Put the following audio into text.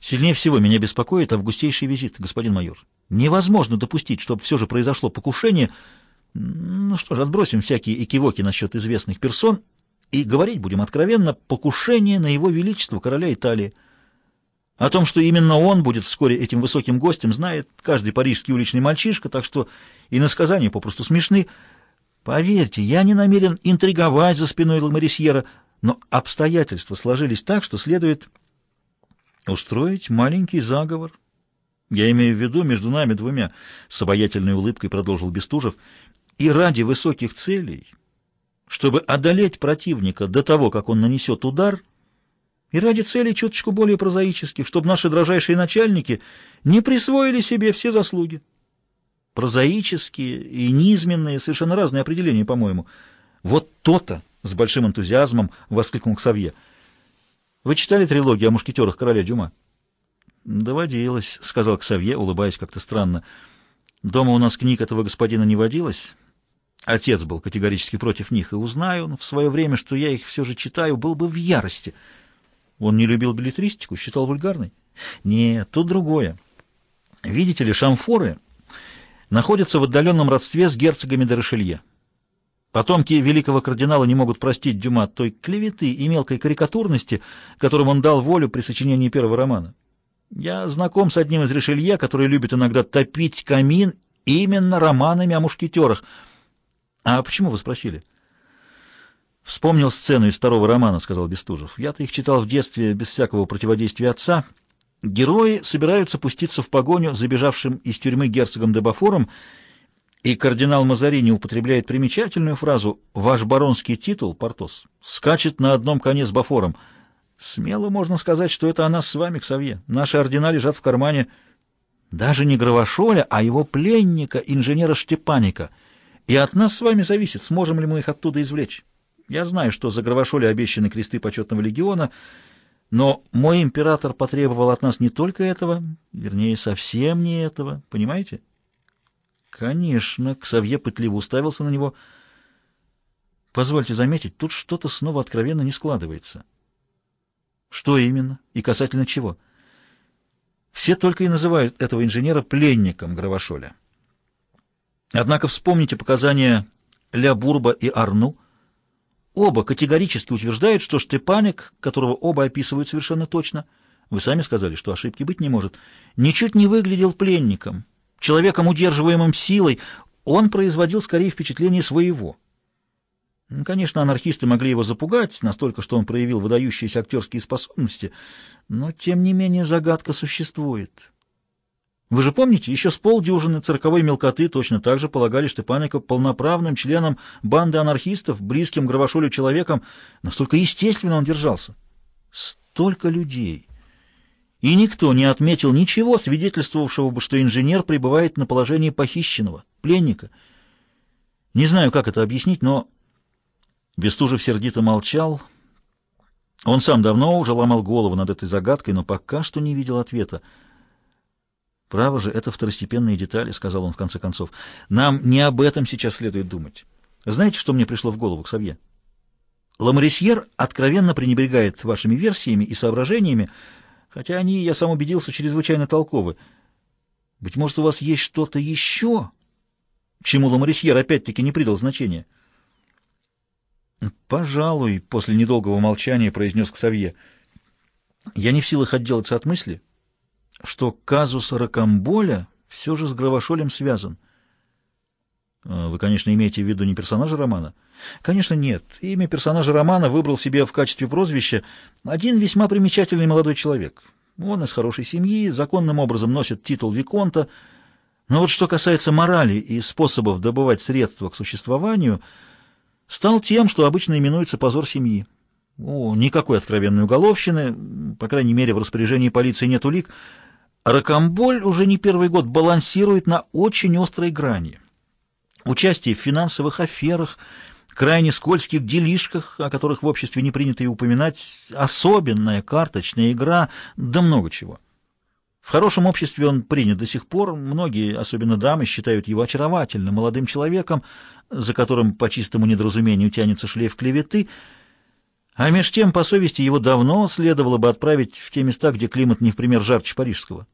Сильнее всего меня беспокоит августейший визит, господин майор. Невозможно допустить, чтобы все же произошло покушение. Ну что ж, отбросим всякие экивоки насчет известных персон и говорить будем откровенно, покушение на его величество короля Италии. О том, что именно он будет вскоре этим высоким гостем, знает каждый парижский уличный мальчишка, так что и насказания попросту смешны. Поверьте, я не намерен интриговать за спиной Ламарисьера, но обстоятельства сложились так, что следует устроить маленький заговор. Я имею в виду между нами двумя, — с обаятельной улыбкой продолжил Бестужев, — и ради высоких целей, чтобы одолеть противника до того, как он нанесет удар — и ради целей чуточку более прозаических, чтобы наши дрожайшие начальники не присвоили себе все заслуги. Прозаические и низменные, совершенно разные определения, по-моему. Вот то-то, с большим энтузиазмом воскликнул Ксавье. Вы читали трилогию о мушкетерах короля Дюма? Доводилось, сказал Ксавье, улыбаясь как-то странно. Дома у нас книг этого господина не водилось. Отец был категорически против них, и узнаю в свое время, что я их все же читаю, был бы в ярости — он не любил билетристику, считал вульгарной? Нет, тут другое. Видите ли, шамфоры находятся в отдаленном родстве с герцогами де. Потомки великого кардинала не могут простить Дюма той клеветы и мелкой карикатурности, которым он дал волю при сочинении первого романа. Я знаком с одним из Ришелье, который любит иногда топить камин именно романами о мушкетерах. А почему вы спросили? — Вспомнил сцену из второго романа, сказал Бестужев. Я-то их читал в детстве без всякого противодействия отца. Герои собираются пуститься в погоню забежавшим из тюрьмы герцогом де Бафором, и кардинал Мазарини употребляет примечательную фразу «Ваш баронский титул, Портос, скачет на одном коне с Бафором». Смело можно сказать, что это о нас с вами, Ксавье. Наши ордена лежат в кармане даже не Гравошоля, а его пленника, инженера Штепаника. И от нас с вами зависит, сможем ли мы их оттуда извлечь. Я знаю, что за Гравошоле обещаны кресты почетного легиона, но мой император потребовал от нас не только этого, вернее, совсем не этого, понимаете? Конечно, Ксавье пытливо уставился на него. Позвольте заметить, тут что-то снова откровенно не складывается. Что именно? И касательно чего? Все только и называют этого инженера пленником Гравошоля. Однако вспомните показания Ля Бурба и Арну — Оба категорически утверждают, что Штепаник, которого оба описывают совершенно точно, вы сами сказали, что ошибки быть не может, ничуть не выглядел пленником, человеком, удерживаемым силой, он производил скорее впечатление своего. Конечно, анархисты могли его запугать, настолько, что он проявил выдающиеся актерские способности, но, тем не менее, загадка существует. Вы же помните, еще с полдюжины цирковой мелкоты точно так же полагали Штепаника полноправным членом банды анархистов, близким Гравошолю человеком. Настолько естественно он держался. Столько людей. И никто не отметил ничего, свидетельствовавшего бы, что инженер пребывает на положении похищенного, пленника. Не знаю, как это объяснить, но... Бестужев сердито молчал. Он сам давно уже ломал голову над этой загадкой, но пока что не видел ответа. «Право же, это второстепенные детали», — сказал он в конце концов. «Нам не об этом сейчас следует думать. Знаете, что мне пришло в голову, Ксавье? Ламарисьер откровенно пренебрегает вашими версиями и соображениями, хотя они, я сам убедился, чрезвычайно толковы. Быть может, у вас есть что-то еще, чему Ламарисьер опять-таки не придал значения?» «Пожалуй», — после недолгого молчания произнес Ксавье, — «я не в силах отделаться от мысли» что казус Ракамболя все же с Гравошолем связан. Вы, конечно, имеете в виду не персонажа романа? Конечно, нет. Имя персонажа романа выбрал себе в качестве прозвища один весьма примечательный молодой человек. Он из хорошей семьи, законным образом носит титул Виконта. Но вот что касается морали и способов добывать средства к существованию, стал тем, что обычно именуется позор семьи. О, никакой откровенной уголовщины, по крайней мере, в распоряжении полиции нет улик, Ракомболь уже не первый год балансирует на очень острой грани. Участие в финансовых аферах, крайне скользких делишках, о которых в обществе не принято и упоминать, особенная карточная игра, да много чего. В хорошем обществе он принят до сих пор, многие, особенно дамы, считают его очаровательным молодым человеком, за которым по чистому недоразумению тянется шлейф клеветы, А меж тем, по совести, его давно следовало бы отправить в те места, где климат не в пример жарче парижского.